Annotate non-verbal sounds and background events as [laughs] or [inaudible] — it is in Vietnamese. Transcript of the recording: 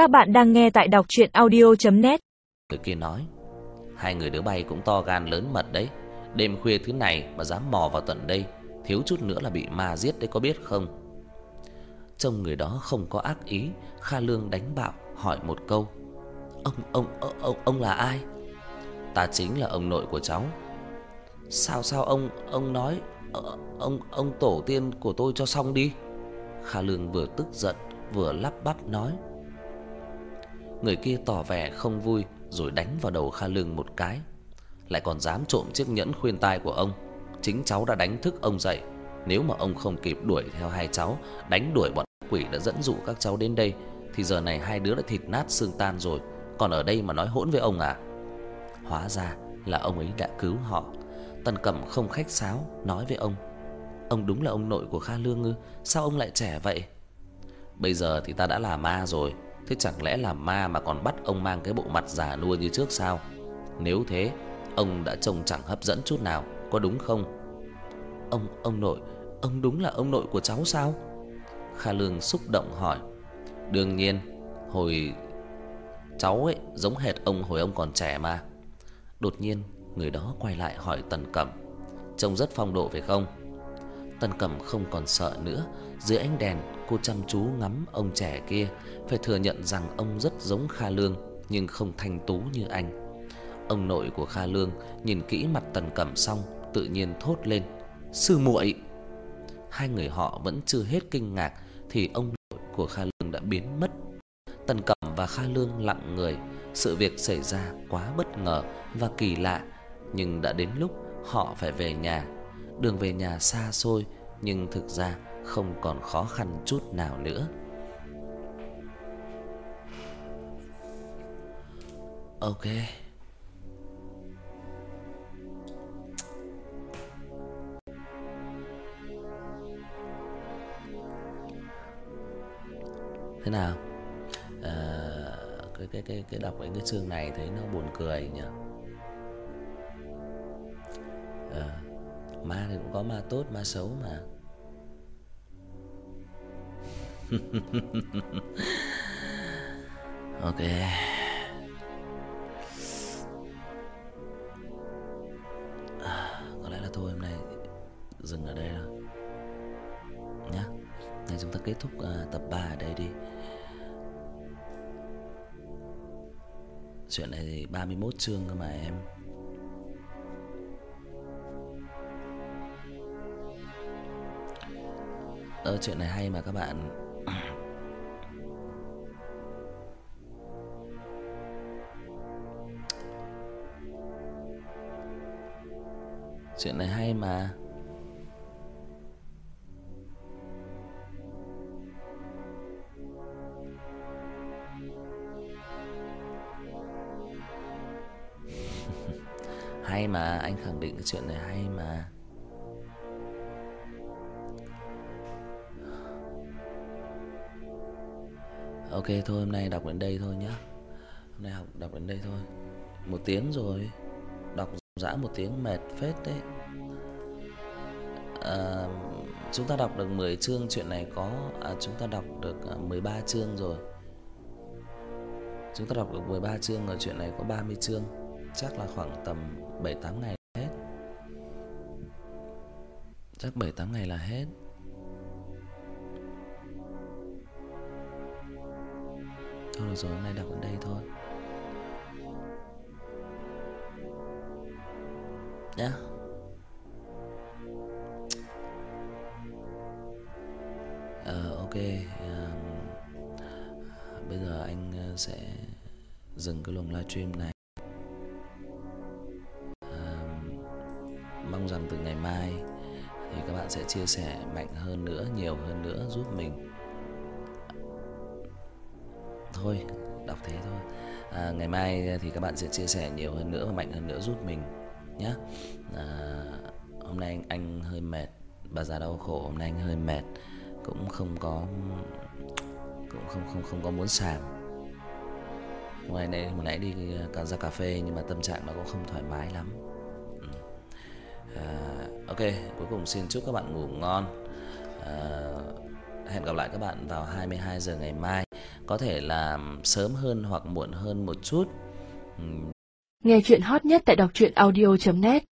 Các bạn đang nghe tại đọc audio net Người kia nói, hai người đứa bay cũng to gan lớn mật đấy, đêm khuya thứ này mà dám mò vào tận đây, thiếu chút nữa là bị ma giết đấy có biết không? Trông người đó không có ác ý, Kha Lương đánh bạo hỏi một câu. Ông ông ông ông là ai? Ta chính là ông nội của cháu. Sao sao ông ông nói ờ, ông ông tổ tiên của tôi cho xong đi. Kha Lương vừa tức giận vừa lắp bắp nói. Người kia tỏ vẻ không vui rồi đánh vào đầu Kha Lương một cái. Lại còn dám trộm chiếc nhẫn khuyên tai của ông. Chính cháu đã đánh thức ông dậy. Nếu mà ông không kịp đuổi theo hai cháu, đánh đuổi bọn quỷ đã dẫn dụ các cháu đến đây thì giờ này hai đứa đã thịt nát xương tan rồi, còn ở đây mà nói hỗn với ông à? Hóa ra là ông ấy đã cứu họ. Tần Cẩm không khách sáo nói với ông: "Ông đúng là ông nội của Kha Lương ư? Sao ông lại trẻ vậy?" Bây giờ thì ta đã là ma rồi, thế chẳng lẽ là ma mà còn bắt ông mang cái bộ mặt già nua như trước sao? Nếu thế, ông đã trông chẳng hấp dẫn chút nào, có đúng không? Ông ông nội, ông đúng là ông nội của cháu sao? Kha Lương xúc động hỏi. Đương nhiên, hồi cháu ấy giống hệt ông hồi ông còn trẻ mà. Đột nhiên, người đó quay lại hỏi Tần Cẩm, trông rất phong độ phải không? Tần Cẩm không còn sợ nữa, dưới ánh đèn cô chăm chú ngắm ông trẻ kia, phải thừa nhận rằng ông rất giống Kha Lương nhưng không thanh tú như anh. Ông nội của Kha Lương nhìn kỹ mặt Tần Cẩm xong, tự nhiên thốt lên: "Sư muội!" Hai người họ vẫn chưa hết kinh ngạc thì ông nội của Kha Lương đã biến mất. Tần Cẩm và Kha Lương lặng người, sự việc xảy ra quá bất ngờ và kỳ lạ, nhưng đã đến lúc họ phải về nhà. Đường về nhà xa xôi nhưng thực ra không còn khó khăn chút nào nữa. Ok. Thế nào? À, cái cái cái cái đọc cái chương này thấy nó buồn cười nhỉ. À, ma thì cũng có ma tốt, ma xấu mà. [laughs] ok. À, có lẽ là thôi hôm nay dừng ở đây rồi. Nhá. nay chúng ta kết thúc uh, tập 3 ở đây đi. Chuyện này thì 31 chương cơ mà em. Ờ chuyện này hay mà các bạn. Chuyện này hay mà. [laughs] hay mà, anh khẳng định cái chuyện này hay mà. Ok thôi hôm nay đọc đến đây thôi nhá. Hôm nay học đọc đến đây thôi. Một tiếng rồi. Đọc dã một tiếng mệt phết đấy. À, chúng ta đọc được 10 chương chuyện này có à, chúng ta đọc được à, 13 chương rồi. Chúng ta đọc được 13 chương rồi chuyện này có 30 chương. Chắc là khoảng tầm 7 8 ngày hết. Chắc 7 8 ngày là hết. Thôi được rồi, hôm nay đọc ở đây thôi. Nhá. Ờ ok, uh, bây giờ anh à, sẽ dừng cái luồng livestream này. uh, mong rằng từ ngày mai thì các bạn sẽ chia sẻ mạnh hơn nữa, nhiều hơn nữa giúp mình. Thôi, đọc thế thôi. À, ngày mai thì các bạn sẽ chia sẻ nhiều hơn nữa và mạnh hơn nữa giúp mình nhé. À, hôm nay anh, anh hơi mệt, bà già đau khổ hôm nay anh hơi mệt, cũng không có cũng không không không có muốn sàm. Ngoài này hồi nãy đi cả ra cà phê nhưng mà tâm trạng nó cũng không thoải mái lắm. Ừ. À, ok, cuối cùng xin chúc các bạn ngủ ngon. À, hẹn gặp lại các bạn vào 22 giờ ngày mai có thể là sớm hơn hoặc muộn hơn một chút. Nghe chuyện hot nhất tại đọc truyện audio net